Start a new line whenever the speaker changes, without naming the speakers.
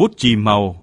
bút chì màu.